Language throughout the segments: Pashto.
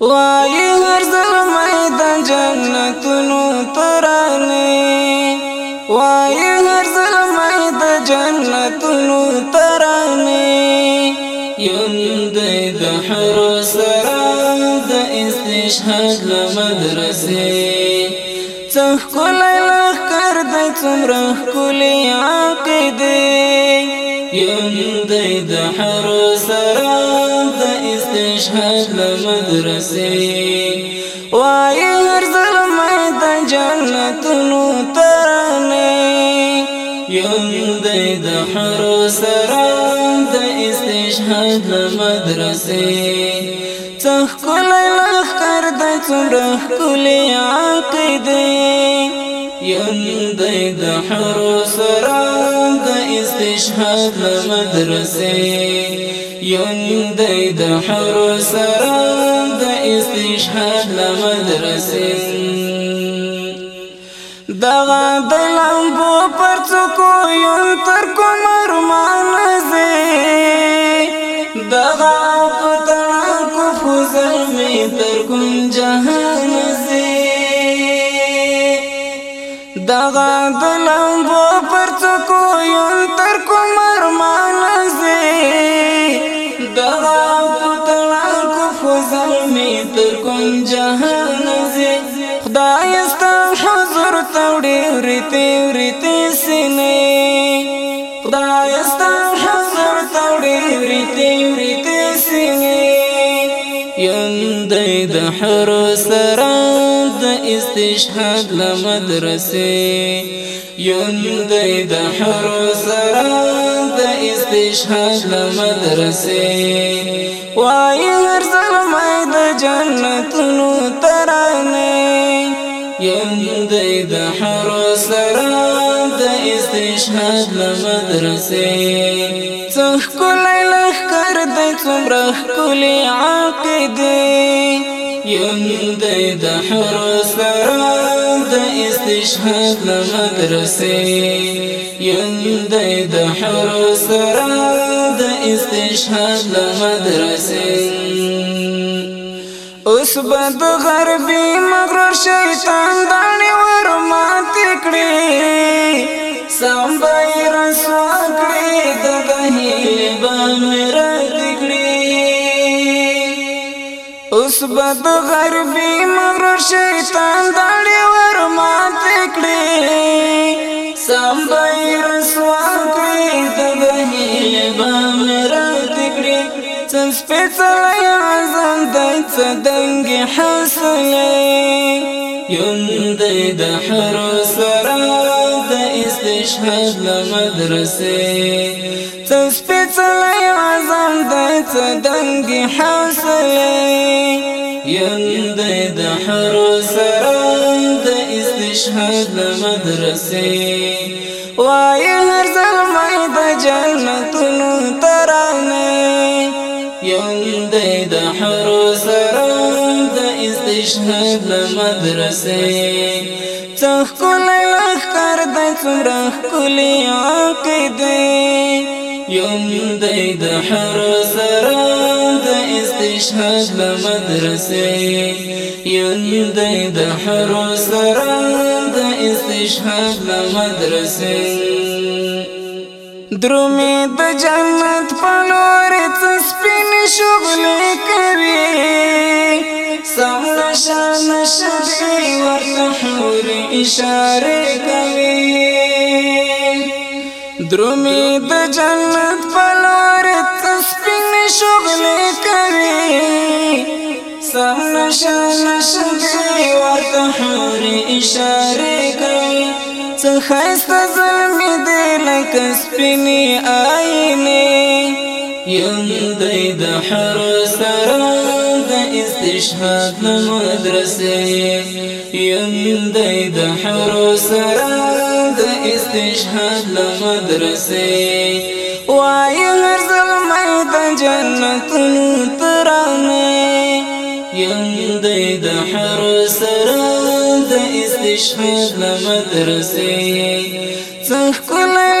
وای هر زر میدان جنتونو ترانی وای هر زر میدان جنتونو ترانی یم د دحر سرا د استشهاد لمدرسې څنګه کولای لکر د څومره کولې عقیده یم د دحر اشهد لمدرسې وای هر زلمه د جنتونو ترانه یم دې د حر سره د استشهاد لمدرسې څخ کولای لخ کر د څومره کولې عقیده یم دې د حر سره استشهاد لمدرسه یون دی د حر سره د استشهاد لمدرسه دغه د لمبو پر څوکو یون تر کوم ارمان زه دغه پتنا کو فزل می تر کوم جهان زه دغه د لمبو ورته ورته سینې خدای ستا حضور توړې ورته ورته سینې یندې د حر سره د استشهاد له مدرسې یندې د حر سره د استشهاد له مدرسې وای هر زلمه د جنتونو ترانه یم دحر د حر استشهاد لمدرسي مدرسې څخ لخ کر د څومره کولې عقیدې یم دی استشهاد لمدرسي استشهاد اوس بد غربي مغرور شیطان دانی ور مات کړی سم به رسوا کړی د بهیل بمر کړی اوس بد غربي مغرور شیطان دانی ور مات کړی سم به رسوا کړی د بهیل بمر څن سپېڅلې اعظم دای څه دنګې حوصلې یم دای د هر سره د استشهاد له مدرسې څن سپېڅلې اعظم دای څه دنګې حوصلې یم دی د حرو سره د استشهاد له مدرسې څخ کولای لخر د څومره کلی عقیدې یم دی د حرو سره د استشهاد له مدرسې یم دی د حرو سره د استشهاد له مدرسې درومې د جنت په لور څه سپین شغلې کوي سم نشان شدي ورته حور اشاره کوي درومې د جنت په لور څه سپین شغلې کوي سم نشان شدي ورته حور اشاره کوي څه خسته تسبني آئینی یم دحر سرم استشهاد لمدرسې یم دحر سرم استشهاد لمدرسې وای هر زلمه د جنتونو ترانه دحر سرم استشهاد لمدرسې تخكلي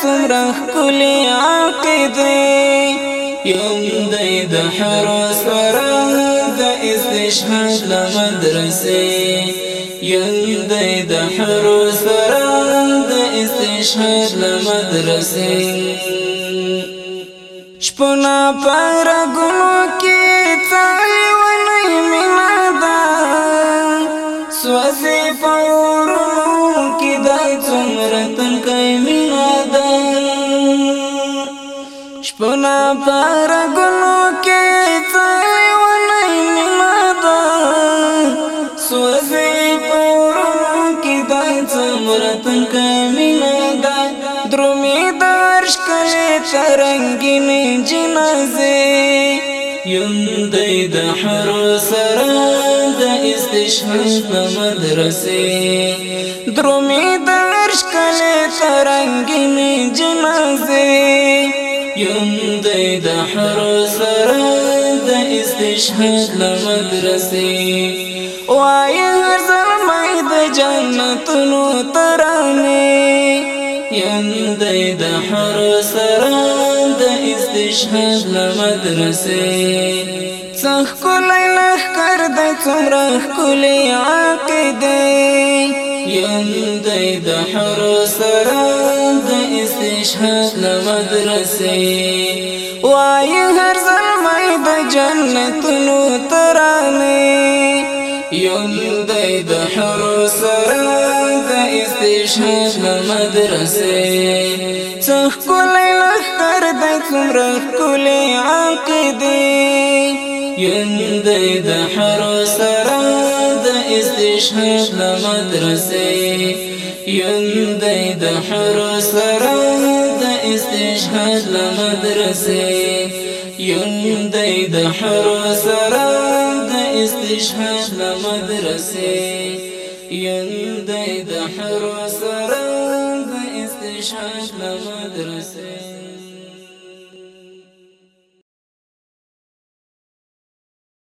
څومره کلی عقیدې یوم دای د حراس ورا د استشهاد له مدرسې یوم دای د حراس ورا د استشهاد له مدرسې شپنا پر ګل سترګونو کې ځلې ونې مدا سوځي پورونو کې د څمره تنګې مدا درومې د عرش کله ترنګین جنازه یوندې د حر سره د استشهاد په مدرسې درومې د عرش کله ترنګین جنازه یم دی د حر سره د استشهاد ل مدرسې وای هر زمای د جنتونو ترانه یم دی د حر سره د استشهاد ل مدرسې څخ کولای لخ کړ د څومره کولې عقیده یم دی د حر سره استشهاد لمدرسي واي هر زلمی د جنتونو ترانه یم دای د حر سره د استشهاد لمدرسې څخ لي لختر د څومره کولای عقیده استشهاد لمدرسه یم دی د حر سره د استشهاد لمدرسه یم دی د حر سره د استشهاد لمدرسه یم دی د حر سره د استشهاد لمدرسه